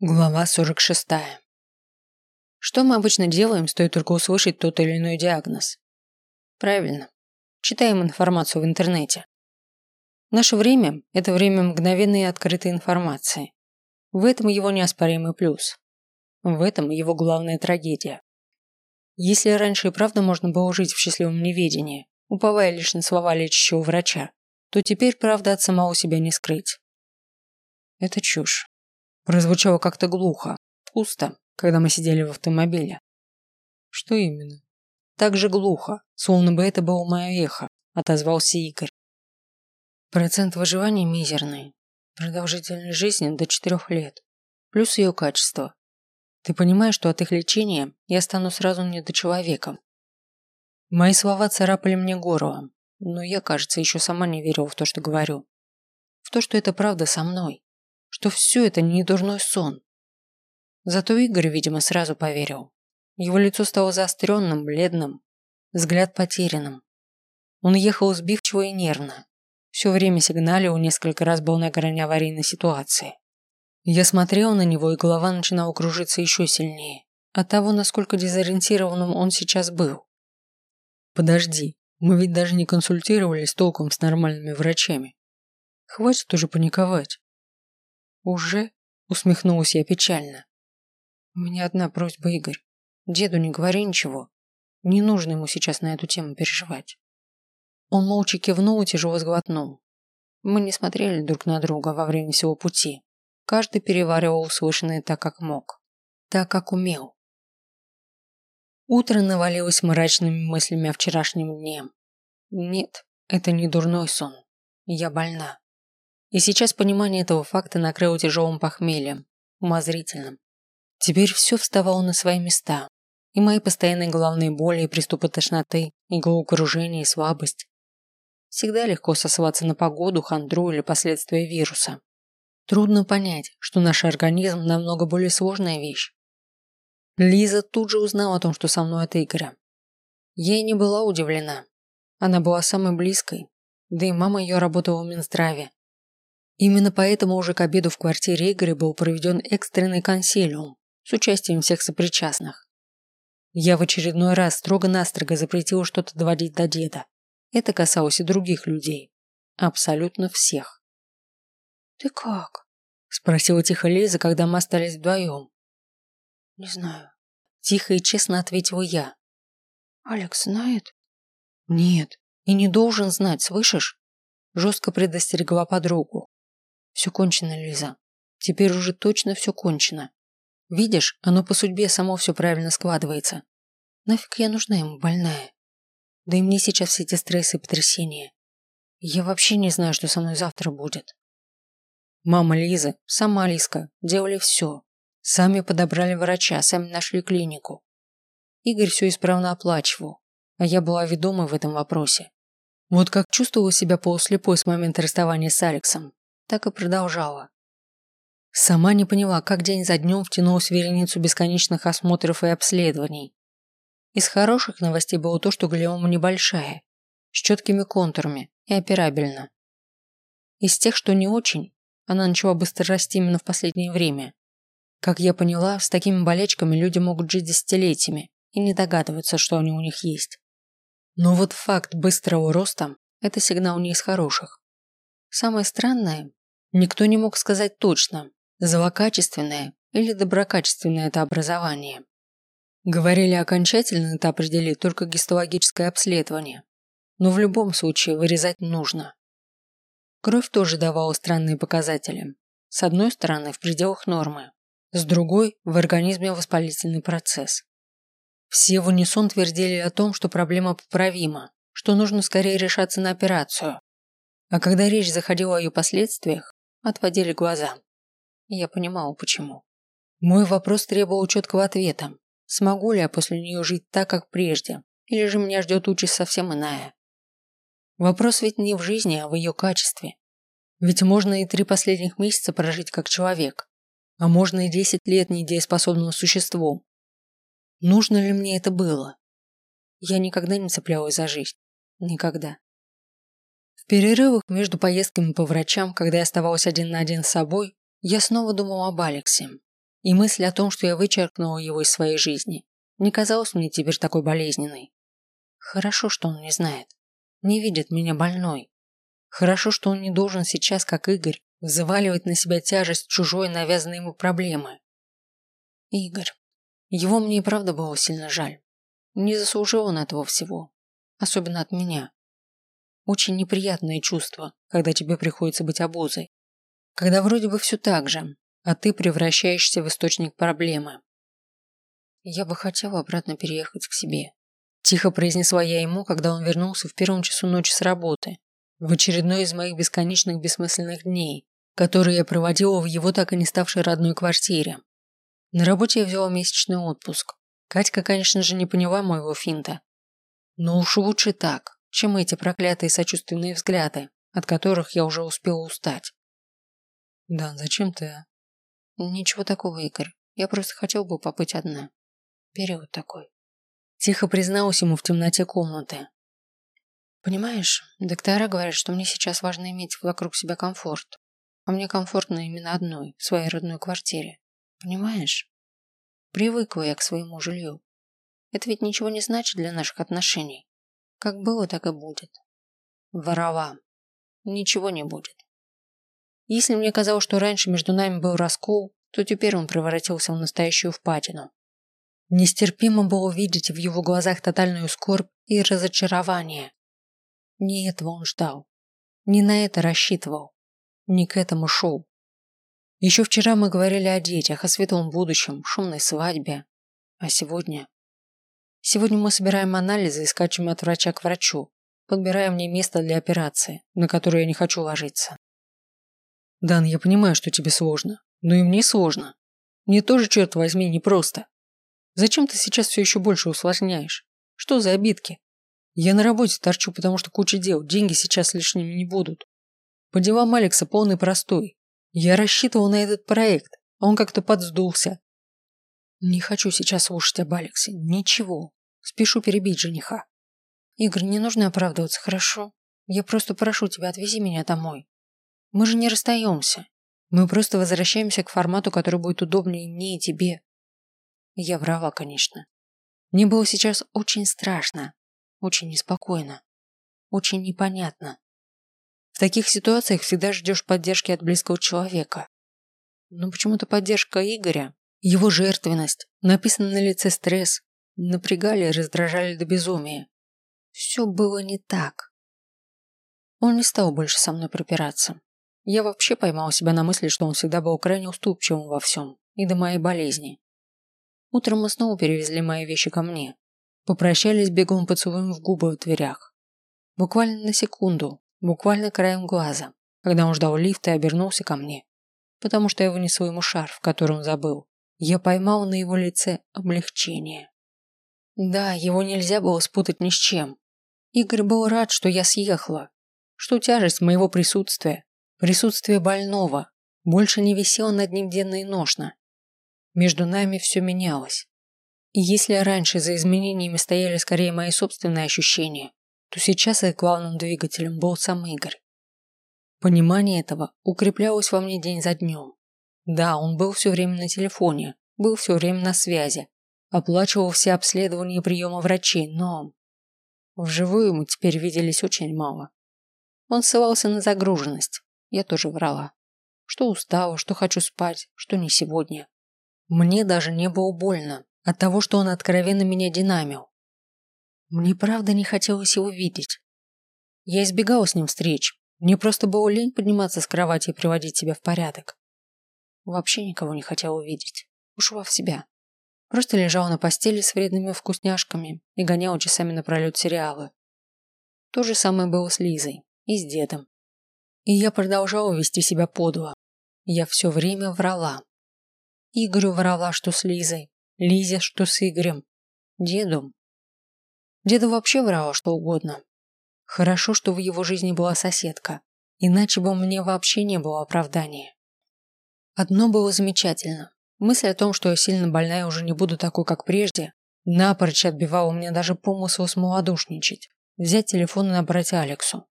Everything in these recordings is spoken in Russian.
Глава 46. Что мы обычно делаем, стоит только услышать тот или иной диагноз? Правильно. Читаем информацию в интернете. Наше время – это время мгновенной открытой информации. В этом его неоспоримый плюс. В этом его главная трагедия. Если раньше и правда можно было жить в счастливом неведении, уповая лишь на слова лечащего врача, то теперь правда от самого себя не скрыть. Это чушь. Прозвучало как-то глухо, пусто, когда мы сидели в автомобиле. Что именно? Так же глухо, словно бы это было мое эхо, отозвался Игорь. Процент выживания мизерный. Продолжительность жизни до четырех лет. Плюс ее качество. Ты понимаешь, что от их лечения я стану сразу недочеловеком. Мои слова царапали мне горло, но я, кажется, еще сама не верила в то, что говорю. В то, что это правда со мной что все это не дурной сон. Зато Игорь, видимо, сразу поверил. Его лицо стало заостренным, бледным, взгляд потерянным. Он ехал сбивчиво и нервно. Все время сигналил, несколько раз был на грани аварийной ситуации. Я смотрел на него, и голова начинала кружиться еще сильнее от того, насколько дезориентированным он сейчас был. Подожди, мы ведь даже не консультировались толком с нормальными врачами. Хватит уже паниковать. «Уже?» – усмехнулась я печально. «У меня одна просьба, Игорь. Деду не говори ничего. Не нужно ему сейчас на эту тему переживать». Он молча кивнул и тяжело сглотнул. Мы не смотрели друг на друга во время всего пути. Каждый переваривал услышанное так, как мог. Так, как умел. Утро навалилось мрачными мыслями о вчерашнем дне. Нет, это не дурной сон. Я больна. И сейчас понимание этого факта накрыло тяжелым похмельем, умозрительным. Теперь все вставало на свои места. И мои постоянные головные боли, и приступы тошноты, и головокружение, и слабость. Всегда легко сосываться на погоду, хандру или последствия вируса. Трудно понять, что наш организм намного более сложная вещь. Лиза тут же узнала о том, что со мной от Игоря. Ей не была удивлена. Она была самой близкой, да и мама ее работала в Минздраве. Именно поэтому уже к обеду в квартире Игоря был проведен экстренный консилиум с участием всех сопричастных. Я в очередной раз строго-настрого запретила что-то доводить до деда. Это касалось и других людей. Абсолютно всех. «Ты как?» – спросила тихо Лиза, когда мы остались вдвоем. «Не знаю». Тихо и честно ответила я. «Алекс знает?» «Нет, и не должен знать, слышишь?» Жестко предостерегла подругу. Все кончено, Лиза. Теперь уже точно все кончено. Видишь, оно по судьбе само все правильно складывается. Нафиг я нужна ему, больная? Да и мне сейчас все эти стрессы и потрясения. Я вообще не знаю, что со мной завтра будет. Мама Лизы, сама Лизка, делали все. Сами подобрали врача, сами нашли клинику. Игорь все исправно оплачивал, а я была ведомой в этом вопросе. Вот как чувствовала себя полуслепой с момента расставания с Алексом, так и продолжала. Сама не поняла, как день за днем втянулась в вереницу бесконечных осмотров и обследований. Из хороших новостей было то, что глиома небольшая, с четкими контурами и операбельна. Из тех, что не очень, она начала быстро расти именно в последнее время. Как я поняла, с такими болячками люди могут жить десятилетиями и не догадываются, что они у них есть. Но вот факт быстрого роста – это сигнал не из хороших. Самое странное, Никто не мог сказать точно, злокачественное или доброкачественное это образование. Говорили окончательно это определить только гистологическое обследование. Но в любом случае вырезать нужно. Кровь тоже давала странные показатели. С одной стороны, в пределах нормы. С другой, в организме воспалительный процесс. Все в унисон твердили о том, что проблема поправима, что нужно скорее решаться на операцию. А когда речь заходила о ее последствиях, отводили глаза. Я понимала, почему. Мой вопрос требовал четкого ответа. Смогу ли я после нее жить так, как прежде, или же меня ждет участь совсем иная? Вопрос ведь не в жизни, а в ее качестве. Ведь можно и три последних месяца прожить как человек, а можно и десять лет недееспособным существом. Нужно ли мне это было? Я никогда не цеплялась за жизнь. Никогда перерывах между поездками по врачам, когда я оставалась один на один с собой, я снова думал об Алексе. И мысль о том, что я вычеркнула его из своей жизни, не казалась мне теперь такой болезненной. Хорошо, что он не знает. Не видит меня больной. Хорошо, что он не должен сейчас, как Игорь, взваливать на себя тяжесть чужой навязанной ему проблемы. Игорь. Его мне и правда было сильно жаль. Не заслужил он этого всего. Особенно от меня. Очень неприятное чувство, когда тебе приходится быть обузой. Когда вроде бы все так же, а ты превращаешься в источник проблемы. Я бы хотела обратно переехать к себе. Тихо произнесла я ему, когда он вернулся в первом часу ночи с работы, в очередной из моих бесконечных бессмысленных дней, которые я проводила в его так и не ставшей родной квартире. На работе я взяла месячный отпуск. Катька, конечно же, не поняла моего финта. Но уж лучше так, чем эти проклятые сочувственные взгляды, от которых я уже успела устать. Да, зачем ты? Ничего такого, Игорь. Я просто хотел бы побыть одна. Период такой. Тихо призналась ему в темноте комнаты. Понимаешь, доктора говорят, что мне сейчас важно иметь вокруг себя комфорт. А мне комфортно именно одной, в своей родной квартире. Понимаешь? Привыкла я к своему жилью. Это ведь ничего не значит для наших отношений. Как было, так и будет. Ворова. Ничего не будет. Если мне казалось, что раньше между нами был раскол, то теперь он превратился в настоящую впадину. Нестерпимо было видеть в его глазах тотальную скорбь и разочарование. Не этого он ждал. Не на это рассчитывал. Не к этому шел. Еще вчера мы говорили о детях, о светлом будущем, шумной свадьбе. А сегодня... Сегодня мы собираем анализы и скачем от врача к врачу, подбираем мне место для операции, на которую я не хочу ложиться. Дан, я понимаю, что тебе сложно, но и мне сложно. Мне тоже, черт возьми, непросто. Зачем ты сейчас все еще больше усложняешь? Что за обидки? Я на работе торчу, потому что куча дел, деньги сейчас лишними не будут. По делам Алекса полный простой. Я рассчитывал на этот проект, а он как-то подсдулся. Не хочу сейчас слушать об Алексе. Ничего. Спешу перебить жениха. Игорь, не нужно оправдываться, хорошо? Я просто прошу тебя, отвези меня домой. Мы же не расстаемся. Мы просто возвращаемся к формату, который будет удобнее мне и тебе. Я врала, конечно. Мне было сейчас очень страшно, очень неспокойно, очень непонятно. В таких ситуациях всегда ждешь поддержки от близкого человека. Но почему-то поддержка Игоря, его жертвенность, написанный на лице стресс, напрягали и раздражали до безумия. Все было не так. Он не стал больше со мной пропираться. Я вообще поймал себя на мысли, что он всегда был крайне уступчивым во всем, и до моей болезни. Утром мы снова перевезли мои вещи ко мне. Попрощались бегом поцелуем в губы в дверях. Буквально на секунду, буквально краем глаза, когда он ждал лифта и обернулся ко мне, потому что я вынесла ему шарф, который он забыл. Я поймал на его лице облегчение. Да, его нельзя было спутать ни с чем. Игорь был рад, что я съехала, что тяжесть моего присутствия, присутствие больного, больше не висела над ним денно и ношно. Между нами все менялось. И если раньше за изменениями стояли скорее мои собственные ощущения, то сейчас их главным двигателем был сам Игорь. Понимание этого укреплялось во мне день за днем. Да, он был все время на телефоне, был все время на связи, оплачивал все обследования и приемы врачей, но... Вживую мы теперь виделись очень мало. Он ссылался на загруженность, я тоже врала. Что устала, что хочу спать, что не сегодня. Мне даже не было больно от того, что он откровенно меня динамил. Мне правда не хотелось его видеть. Я избегала с ним встреч. Мне просто было лень подниматься с кровати и приводить себя в порядок. Вообще никого не хотела увидеть. Ушла в себя. Просто лежала на постели с вредными вкусняшками и гоняла часами напролет сериалы. То же самое было с Лизой и с дедом. И я продолжала вести себя подло. Я все время врала. Игорю врала, что с Лизой, Лизе, что с Игорем, деду. Деду вообще врала что угодно. Хорошо, что в его жизни была соседка, иначе бы меня вообще не было оправдания. Одно было замечательно. Мысль о том, что я сильно больная уже не буду такой, как прежде, напрочь отбивала у меня даже помысл смолодушничать, взять телефон и набрать Алексу.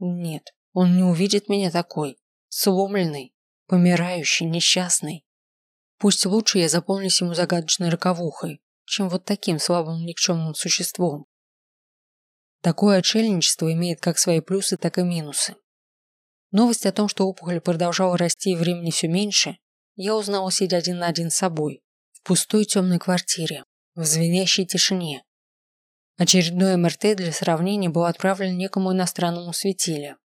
Нет, он не увидит меня такой, сломленный, помирающий, несчастный. Пусть лучше я запомнюсь ему загадочной роковухой, чем вот таким слабым никчемным существом. Такое отшельничество имеет как свои плюсы, так и минусы. Новость о том, что опухоль продолжала расти и времени все меньше, я узнала, сидя один на один с собой, в пустой темной квартире, в звенящей тишине. Очередной МРТ для сравнения был отправлен некому иностранному светиле.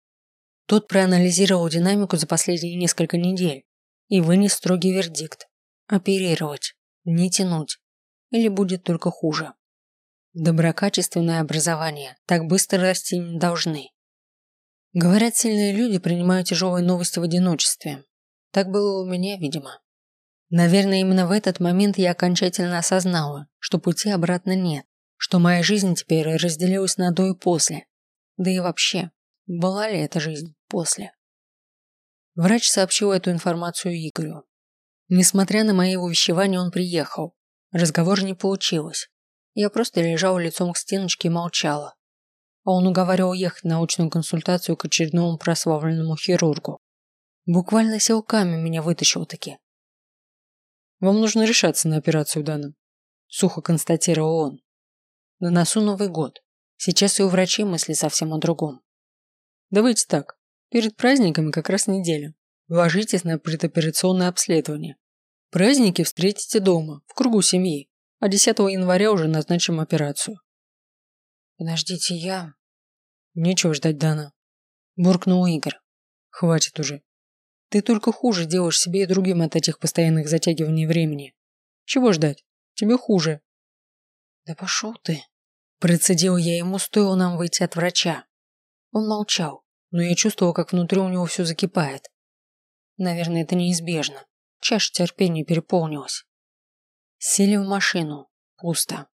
Тот проанализировал динамику за последние несколько недель и вынес строгий вердикт – оперировать, не тянуть, или будет только хуже. Доброкачественное образование так быстро расти не должны. Говорят, сильные люди принимают тяжелые новости в одиночестве. Так было у меня, видимо. Наверное, именно в этот момент я окончательно осознала, что пути обратно нет, что моя жизнь теперь разделилась на до и после. Да и вообще, была ли эта жизнь после? Врач сообщил эту информацию Игорю. Несмотря на мои увещевания, он приехал. Разговор не получилось. Я просто лежала лицом к стеночке и молчала. А он уговаривал ехать на научную консультацию к очередному прославленному хирургу. Буквально силками меня вытащил таки. «Вам нужно решаться на операцию, Дана», – сухо констатировал он. «На носу Новый год. Сейчас и у врачей мысли совсем о другом. Давайте так. Перед праздниками как раз неделя. Ложитесь на предоперационное обследование. Праздники встретите дома, в кругу семьи а 10 января уже назначим операцию. Подождите, я... Нечего ждать Дана. Буркнул Игорь. Хватит уже. Ты только хуже делаешь себе и другим от этих постоянных затягиваний времени. Чего ждать? Тебе хуже. Да пошел ты. Процедил я ему, стоило нам выйти от врача. Он молчал, но я чувствовал, как внутри у него все закипает. Наверное, это неизбежно. Чаша терпения переполнилась. Сели в машину. Пусто.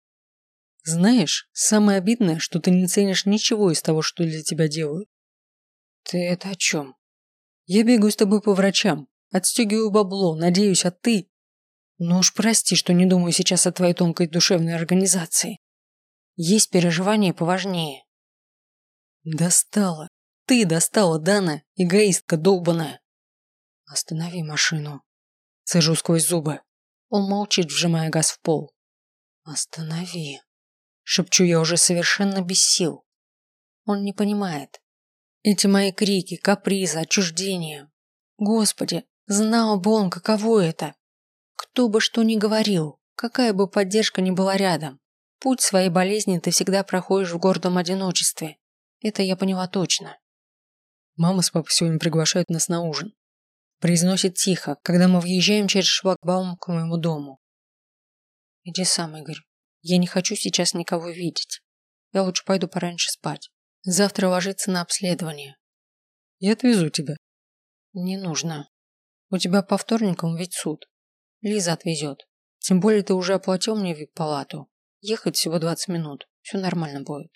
Знаешь, самое обидное, что ты не ценишь ничего из того, что для тебя делают. Ты это о чем? Я бегаю с тобой по врачам, отстегиваю бабло, надеюсь, а ты... Ну уж прости, что не думаю сейчас о твоей тонкой душевной организации. Есть переживания поважнее. Достала. Ты достала, Дана, эгоистка долбаная. Останови машину. Сажу сквозь зубы. Он молчит, вжимая газ в пол. «Останови!» Шепчу я уже совершенно без сил. Он не понимает. Эти мои крики, капризы, отчуждение. Господи, знал бы он, каково это. Кто бы что ни говорил, какая бы поддержка ни была рядом. Путь своей болезни ты всегда проходишь в гордом одиночестве. Это я поняла точно. Мама с папой сегодня приглашают нас на ужин. Произносит тихо, когда мы въезжаем через шлагбаум к моему дому. Иди сам, Игорь. Я не хочу сейчас никого видеть. Я лучше пойду пораньше спать. Завтра ложиться на обследование. Я отвезу тебя. Не нужно. У тебя по вторникам ведь суд. Лиза отвезет. Тем более ты уже оплатил мне вип-палату. Ехать всего 20 минут. Все нормально будет.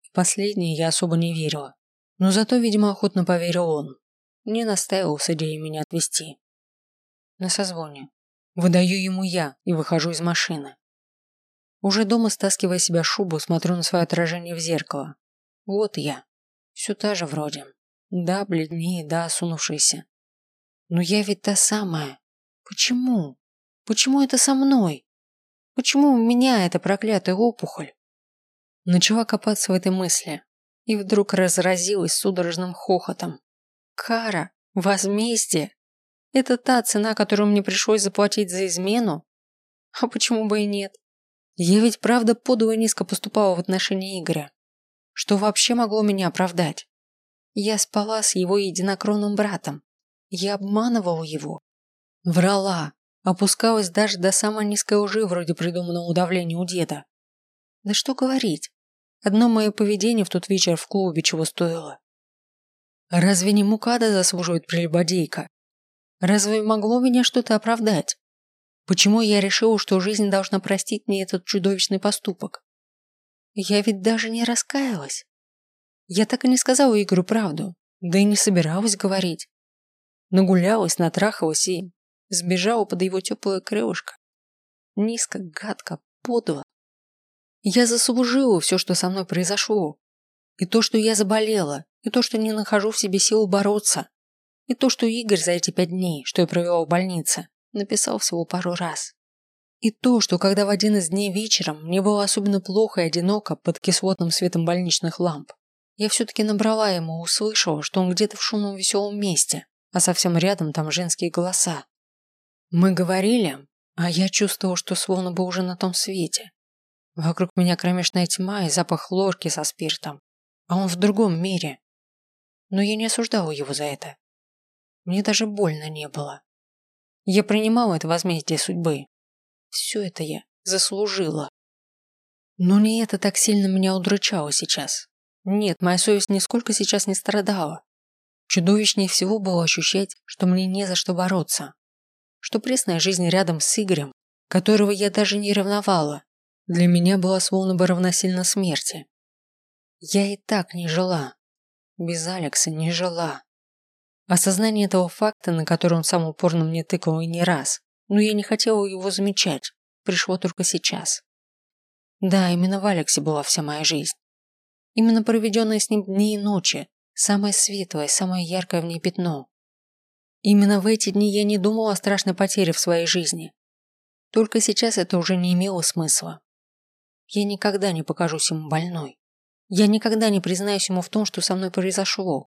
В последнее я особо не верила. Но зато, видимо, охотно поверил он. Не настаивал с идеей меня отвезти. На созвоне. Выдаю ему я и выхожу из машины. Уже дома, стаскивая себя шубу, смотрю на свое отражение в зеркало. Вот я. Все та же вроде. Да, бледнее, да, осунувшаяся. Но я ведь та самая. Почему? Почему это со мной? Почему у меня эта проклятая опухоль? Начала копаться в этой мысли и вдруг разразилась судорожным хохотом. Кара, возмездие. Это та цена, которую мне пришлось заплатить за измену? А почему бы и нет? Я ведь правда подло низко поступала в отношении Игоря. Что вообще могло меня оправдать? Я спала с его единокровным братом. Я обманывала его. Врала. Опускалась даже до самой низкой лжи вроде придуманного удавления у деда. Да что говорить. Одно мое поведение в тот вечер в клубе чего стоило. Разве не Мукада заслуживает прелюбодейка? Разве могло меня что-то оправдать? Почему я решила, что жизнь должна простить мне этот чудовищный поступок? Я ведь даже не раскаялась. Я так и не сказала Игорю правду, да и не собиралась говорить. Нагулялась, натрахалась и сбежала под его теплое крылышко. Низко, гадко, подло. Я заслужила все, что со мной произошло. И то, что я заболела, и то, что не нахожу в себе сил бороться, и то, что Игорь за эти пять дней, что я провела в больнице, написал всего пару раз. И то, что когда в один из дней вечером мне было особенно плохо и одиноко под кислотным светом больничных ламп, я все-таки набрала ему, услышала, что он где-то в шумном веселом месте, а совсем рядом там женские голоса. Мы говорили, а я чувствовал, что словно бы уже на том свете. Вокруг меня кромешная тьма и запах хлорки со спиртом, а он в другом мире. Но я не осуждала его за это. Мне даже больно не было. Я принимала это возмездие судьбы. Все это я заслужила. Но не это так сильно меня удручало сейчас. Нет, моя совесть нисколько сейчас не страдала. Чудовищнее всего было ощущать, что мне не за что бороться. Что пресная жизнь рядом с Игорем, которого я даже не ревновала, для меня была словно бы равносильно смерти. Я и так не жила. Без Алекса не жила. Осознание этого факта, на который он сам упорно мне тыкал и не раз, но я не хотела его замечать, пришло только сейчас. Да, именно в Алексе была вся моя жизнь. Именно проведенные с ним дни и ночи, самое светлое, самое яркое в ней пятно. Именно в эти дни я не думала о страшной потере в своей жизни. Только сейчас это уже не имело смысла. Я никогда не покажусь ему больной. Я никогда не признаюсь ему в том, что со мной произошло.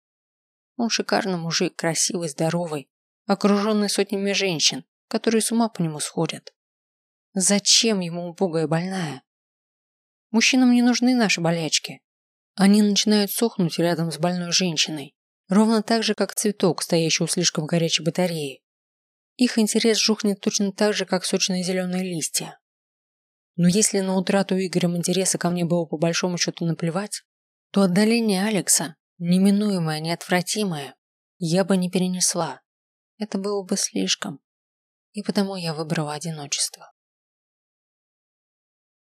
Он шикарный мужик, красивый, здоровый, окруженный сотнями женщин, которые с ума по нему сходят. Зачем ему убогая больная? Мужчинам не нужны наши болячки. Они начинают сохнуть рядом с больной женщиной, ровно так же, как цветок, стоящий у слишком горячей батареи. Их интерес жухнет точно так же, как сочные зеленые листья. Но если на утрату Игорем интереса ко мне было по большому счету наплевать, то отдаление Алекса, неминуемое, неотвратимое, я бы не перенесла. Это было бы слишком. И потому я выбрала одиночество.